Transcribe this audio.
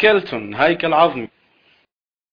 سكيلتون هيكل عظمي